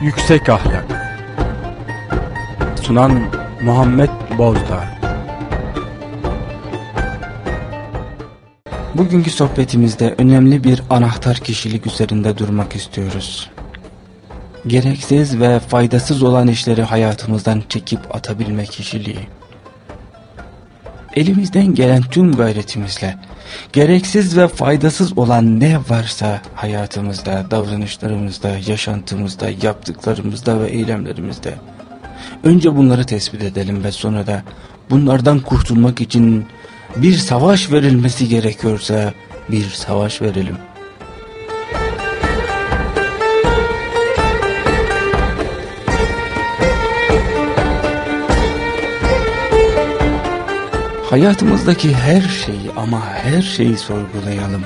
Yüksek Ahlak Sunan Muhammed Bozdağ Bugünkü sohbetimizde önemli bir anahtar kişilik üzerinde durmak istiyoruz. Gereksiz ve faydasız olan işleri hayatımızdan çekip atabilme kişiliği. Elimizden gelen tüm gayretimizle gereksiz ve faydasız olan ne varsa hayatımızda, davranışlarımızda, yaşantımızda, yaptıklarımızda ve eylemlerimizde önce bunları tespit edelim ve sonra da bunlardan kurtulmak için bir savaş verilmesi gerekiyorsa bir savaş verelim. Hayatımızdaki her şeyi ama her şeyi sorgulayalım.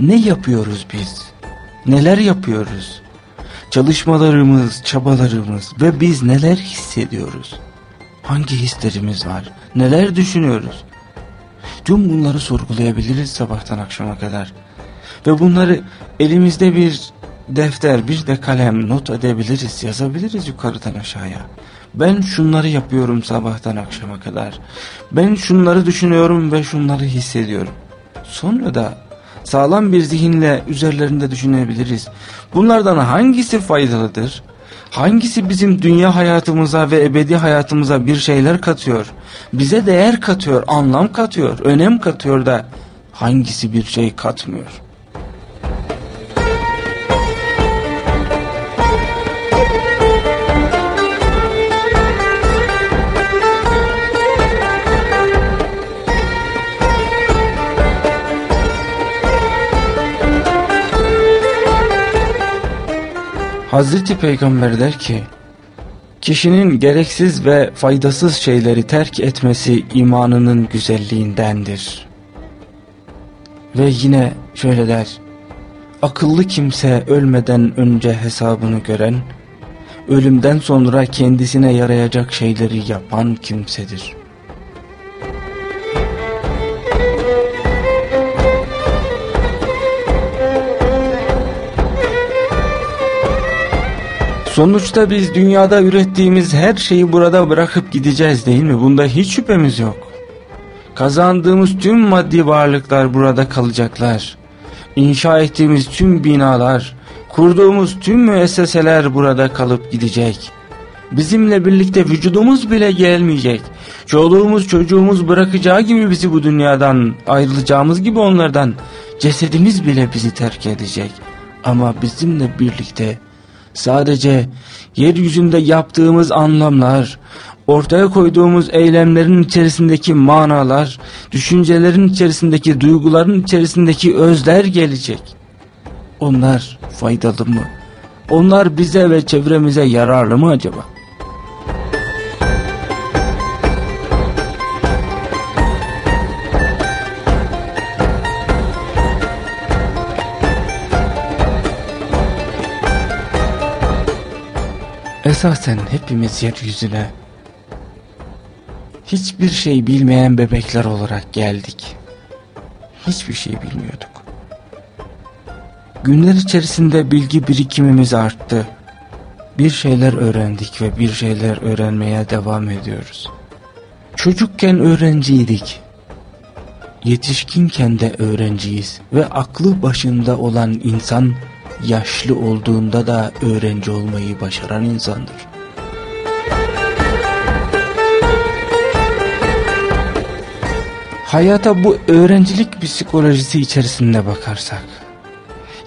Ne yapıyoruz biz? Neler yapıyoruz? Çalışmalarımız, çabalarımız ve biz neler hissediyoruz? Hangi hislerimiz var? Neler düşünüyoruz? Tüm bunları sorgulayabiliriz sabahtan akşama kadar. Ve bunları elimizde bir defter, bir de kalem not edebiliriz, yazabiliriz yukarıdan aşağıya. Ben şunları yapıyorum sabahtan akşama kadar. Ben şunları düşünüyorum ve şunları hissediyorum. Sonra da sağlam bir zihinle üzerlerinde düşünebiliriz. Bunlardan hangisi faydalıdır? Hangisi bizim dünya hayatımıza ve ebedi hayatımıza bir şeyler katıyor? Bize değer katıyor, anlam katıyor, önem katıyor da hangisi bir şey katmıyor?'' Hazreti Peygamber der ki, kişinin gereksiz ve faydasız şeyleri terk etmesi imanının güzelliğindendir. Ve yine şöyle der, akıllı kimse ölmeden önce hesabını gören, ölümden sonra kendisine yarayacak şeyleri yapan kimsedir.'' Sonuçta biz dünyada ürettiğimiz her şeyi burada bırakıp gideceğiz değil mi? Bunda hiç şüphemiz yok. Kazandığımız tüm maddi varlıklar burada kalacaklar. İnşa ettiğimiz tüm binalar, kurduğumuz tüm müesseseler burada kalıp gidecek. Bizimle birlikte vücudumuz bile gelmeyecek. Çoluğumuz çocuğumuz bırakacağı gibi bizi bu dünyadan ayrılacağımız gibi onlardan cesedimiz bile bizi terk edecek. Ama bizimle birlikte Sadece yeryüzünde yaptığımız anlamlar, ortaya koyduğumuz eylemlerin içerisindeki manalar, düşüncelerin içerisindeki duyguların içerisindeki özler gelecek. Onlar faydalı mı? Onlar bize ve çevremize yararlı mı acaba? Esasen hepimiz yeryüzüne hiçbir şey bilmeyen bebekler olarak geldik. Hiçbir şey bilmiyorduk. Günler içerisinde bilgi birikimimiz arttı. Bir şeyler öğrendik ve bir şeyler öğrenmeye devam ediyoruz. Çocukken öğrenciydik. Yetişkinken de öğrenciyiz ve aklı başında olan insan yaşlı olduğunda da öğrenci olmayı başaran insandır. Hayata bu öğrencilik psikolojisi içerisinde bakarsak,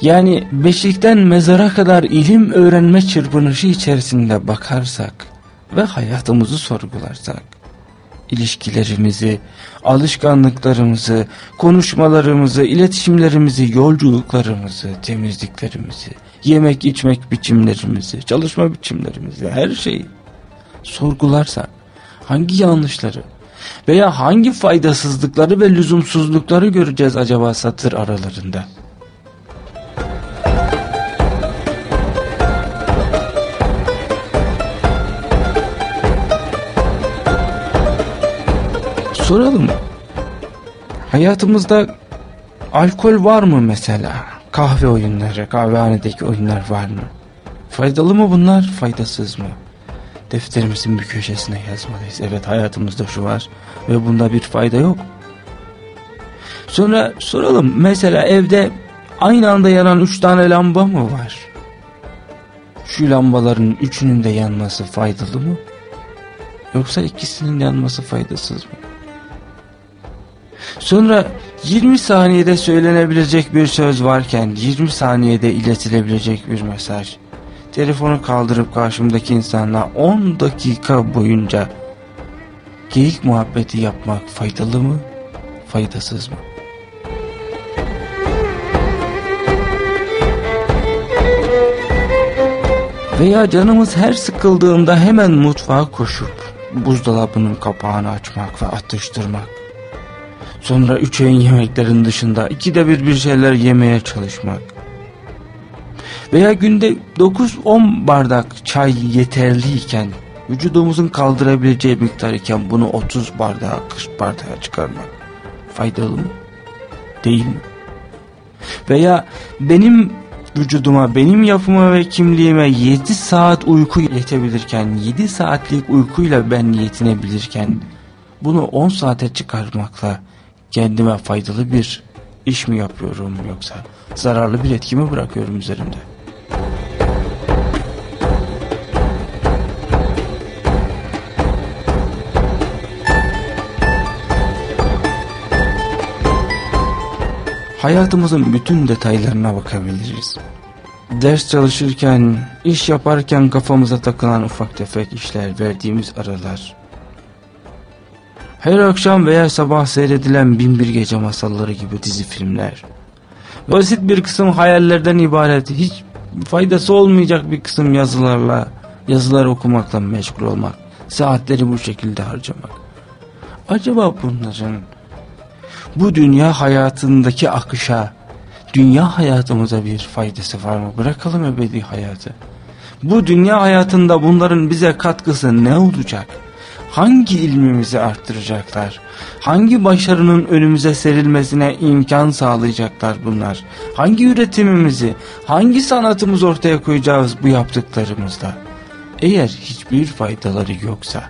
yani beşikten mezara kadar ilim öğrenme çırpınışı içerisinde bakarsak ve hayatımızı sorgularsak, ilişkilerimizi, alışkanlıklarımızı, konuşmalarımızı, iletişimlerimizi, yolculuklarımızı, temizliklerimizi, yemek içmek biçimlerimizi, çalışma biçimlerimizi, her şeyi sorgularsak hangi yanlışları veya hangi faydasızlıkları ve lüzumsuzlukları göreceğiz acaba satır aralarında? Soralım. Hayatımızda alkol var mı mesela? Kahve oyunları, kahvehanedeki oyunlar var mı? Faydalı mı bunlar, faydasız mı? Defterimizin bir köşesine yazmalıyız. Evet hayatımızda şu var ve bunda bir fayda yok. Sonra soralım mesela evde aynı anda yanan üç tane lamba mı var? Şu lambaların üçünün de yanması faydalı mı? Yoksa ikisinin yanması faydasız mı? Sonra 20 saniyede söylenebilecek bir söz varken 20 saniyede iletilebilecek bir mesaj. Telefonu kaldırıp karşımdaki insanla 10 dakika boyunca geyik muhabbeti yapmak faydalı mı, faydasız mı? Veya canımız her sıkıldığında hemen mutfağa koşup buzdolabının kapağını açmak ve atıştırmak. Sonra üç öğün yemeklerin dışında ikide bir bir şeyler yemeye çalışmak. Veya günde 9-10 bardak çay yeterliyken vücudumuzun kaldırabileceği miktar iken bunu 30 bardağa 40 bardağa çıkarmak faydalı mı? Değil mi? Veya benim vücuduma, benim yapıma ve kimliğime 7 saat uyku yetebilirken, 7 saatlik uykuyla ben yetinebilirken bunu 10 saate çıkarmakla kendime faydalı bir iş mi yapıyorum yoksa zararlı bir etki mi bırakıyorum üzerimde? Hayatımızın bütün detaylarına bakabiliriz. Ders çalışırken, iş yaparken kafamıza takılan ufak tefek işler, verdiğimiz aralar. Her akşam veya sabah seyredilen binbir gece masalları gibi dizi filmler. Basit bir kısım hayallerden ibaret, hiç faydası olmayacak bir kısım yazılarla, yazılar okumakla meşgul olmak, saatleri bu şekilde harcamak. Acaba bunların bu dünya hayatındaki akışa, dünya hayatımıza bir faydası var mı? Bırakalım ebedi hayatı. Bu dünya hayatında bunların bize katkısı ne olacak? Hangi ilmimizi arttıracaklar? Hangi başarının önümüze serilmesine imkan sağlayacaklar bunlar? Hangi üretimimizi, hangi sanatımız ortaya koyacağız bu yaptıklarımızda? Eğer hiçbir faydaları yoksa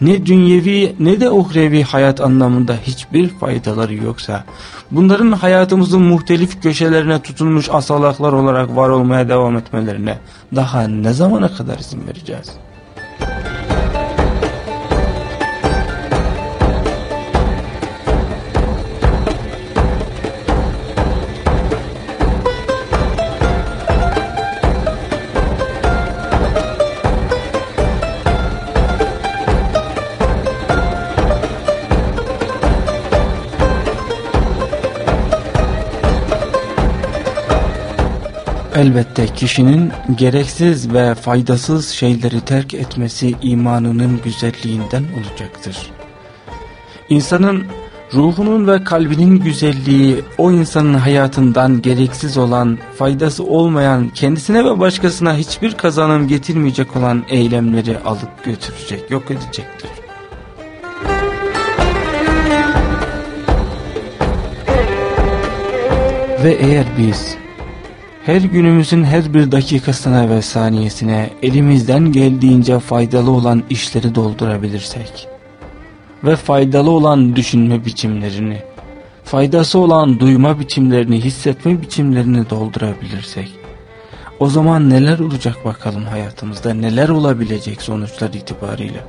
ne dünyevi ne de uhrevi hayat anlamında hiçbir faydaları yoksa bunların hayatımızın muhtelif köşelerine tutulmuş asalaklar olarak var olmaya devam etmelerine daha ne zamana kadar izin vereceğiz? Elbette kişinin gereksiz ve faydasız şeyleri terk etmesi imanının güzelliğinden olacaktır. İnsanın ruhunun ve kalbinin güzelliği o insanın hayatından gereksiz olan, faydası olmayan, kendisine ve başkasına hiçbir kazanım getirmeyecek olan eylemleri alıp götürecek, yok edecektir. Ve eğer biz her günümüzün her bir dakikasına ve saniyesine elimizden geldiğince faydalı olan işleri doldurabilirsek ve faydalı olan düşünme biçimlerini, faydası olan duyma biçimlerini, hissetme biçimlerini doldurabilirsek, o zaman neler olacak bakalım hayatımızda, neler olabilecek sonuçlar itibariyle.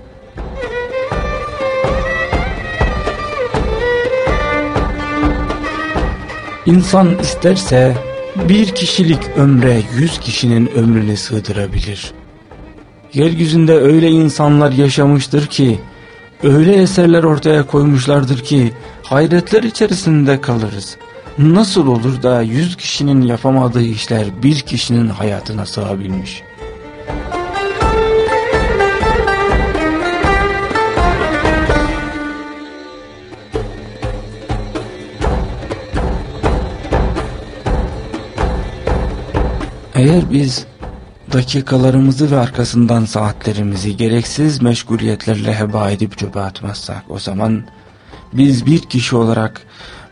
İnsan isterse bir kişilik ömre yüz kişinin ömrünü sığdırabilir. Yeryüzünde öyle insanlar yaşamıştır ki, öyle eserler ortaya koymuşlardır ki, hayretler içerisinde kalırız. Nasıl olur da yüz kişinin yapamadığı işler bir kişinin hayatına sığabilmiş?'' Eğer biz dakikalarımızı ve arkasından saatlerimizi gereksiz meşguliyetlerle heba edip çöpe atmazsak o zaman biz bir kişi olarak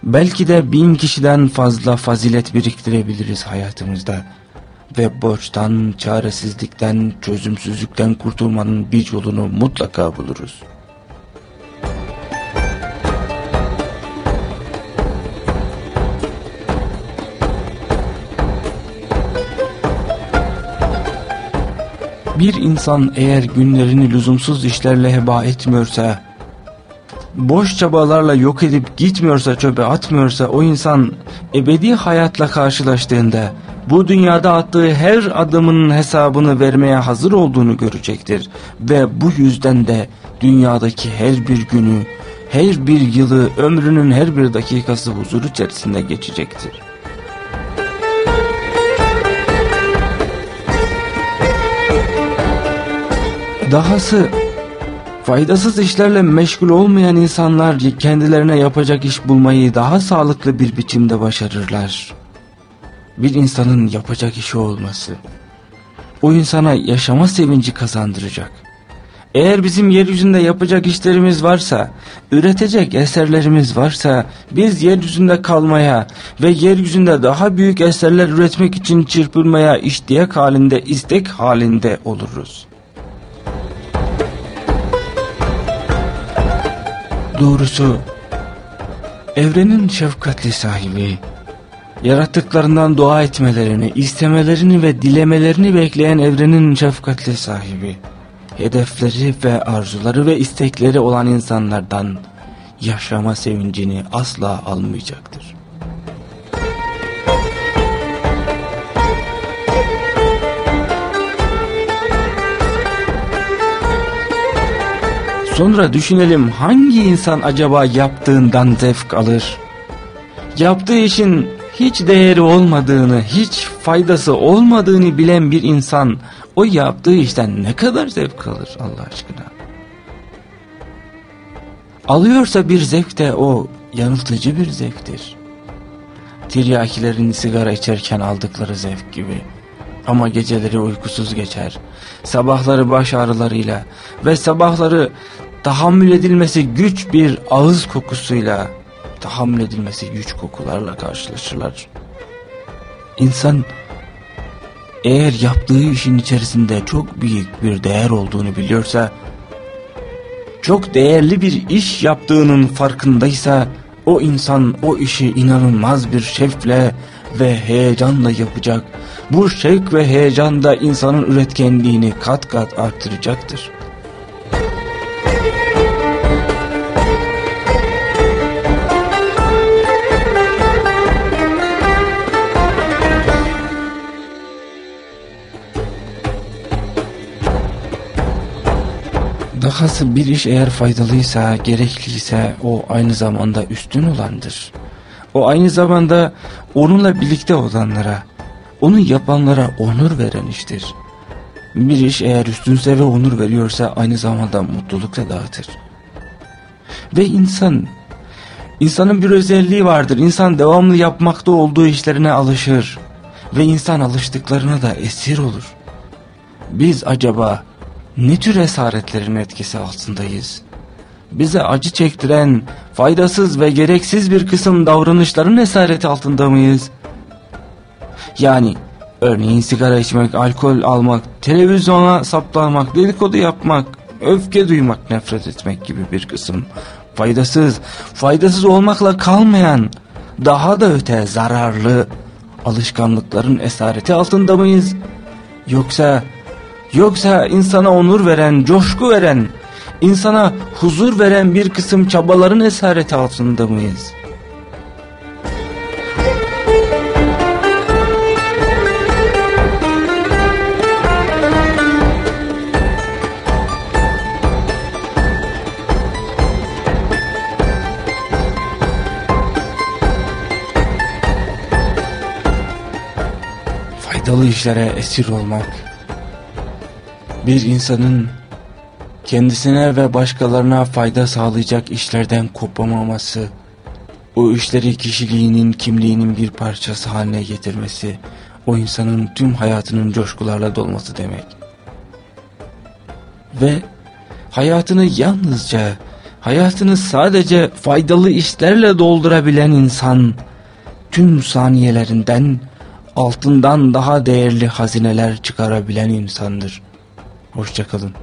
belki de bin kişiden fazla fazilet biriktirebiliriz hayatımızda. ve borçtan, çaresizlikten, çözümsüzlükten kurtulmanın bir yolunu mutlaka buluruz. Bir insan eğer günlerini lüzumsuz işlerle heba etmiyorsa, boş çabalarla yok edip gitmiyorsa çöpe atmıyorsa o insan ebedi hayatla karşılaştığında bu dünyada attığı her adımın hesabını vermeye hazır olduğunu görecektir. Ve bu yüzden de dünyadaki her bir günü, her bir yılı, ömrünün her bir dakikası huzur içerisinde geçecektir. Dahası faydasız işlerle meşgul olmayan insanlar kendilerine yapacak iş bulmayı daha sağlıklı bir biçimde başarırlar. Bir insanın yapacak işi olması o insana yaşama sevinci kazandıracak. Eğer bizim yeryüzünde yapacak işlerimiz varsa, üretecek eserlerimiz varsa, biz yeryüzünde kalmaya ve yeryüzünde daha büyük eserler üretmek için çırpılmaya iştiyak halinde, istek halinde oluruz. Doğrusu evrenin şefkatli sahibi, yarattıklarından dua etmelerini, istemelerini ve dilemelerini bekleyen evrenin şefkatli sahibi, hedefleri ve arzuları ve istekleri olan insanlardan yaşama sevincini asla almayacaktır. Sonra düşünelim hangi insan acaba yaptığından zevk alır? Yaptığı işin hiç değeri olmadığını, hiç faydası olmadığını bilen bir insan o yaptığı işten ne kadar zevk alır Allah aşkına? Alıyorsa bir zevk de o yanıltıcı bir zevktir. Tiryakilerin sigara içerken aldıkları zevk gibi. Ama geceleri uykusuz geçer. Sabahları baş ağrılarıyla ve sabahları tahammül edilmesi güç bir ağız kokusuyla, tahammül edilmesi güç kokularla karşılaşırlar. İnsan eğer yaptığı işin içerisinde çok büyük bir değer olduğunu biliyorsa, çok değerli bir iş yaptığının farkındaysa, o insan o işi inanılmaz bir şevkle ve heyecanla yapacak. Bu şevk ve heyecan da insanın üretkenliğini kat kat arttıracaktır. Dahası bir iş eğer faydalıysa, gerekliyse o aynı zamanda üstün olandır. O aynı zamanda onunla birlikte olanlara, onu yapanlara onur veren iştir. Bir iş eğer üstünse ve onur veriyorsa aynı zamanda mutluluk da dağıtır. Ve insan, insanın bir özelliği vardır. İnsan devamlı yapmakta olduğu işlerine alışır. Ve insan alıştıklarına da esir olur. Biz acaba ne tür esaretlerin etkisi altındayız? Bize acı çektiren, faydasız ve gereksiz bir kısım davranışların esareti altında mıyız? Yani örneğin sigara içmek, alkol almak, televizyona saplanmak, dedikodu yapmak, öfke duymak, nefret etmek gibi bir kısım faydasız, faydasız olmakla kalmayan, daha da öte zararlı alışkanlıkların esareti altında mıyız? Yoksa Yoksa insana onur veren, coşku veren, insana huzur veren bir kısım çabaların esareti altında mıyız? Faydalı işlere esir olmak bir insanın kendisine ve başkalarına fayda sağlayacak işlerden kopamaması, o işleri kişiliğinin, kimliğinin bir parçası haline getirmesi, o insanın tüm hayatının coşkularla dolması demek. Ve hayatını yalnızca, hayatını sadece faydalı işlerle doldurabilen insan, tüm saniyelerinden altından daha değerli hazineler çıkarabilen insandır. Hoşçakalın.